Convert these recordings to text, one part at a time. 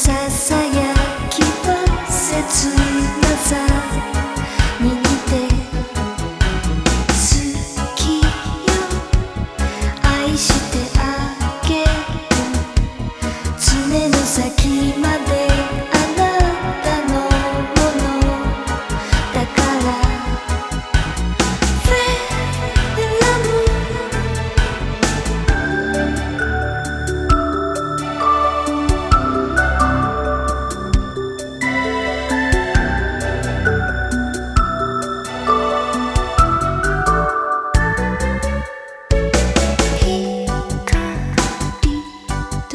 ささやきは切なさ握って好きよ。愛してあげる。爪の先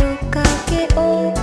夜けを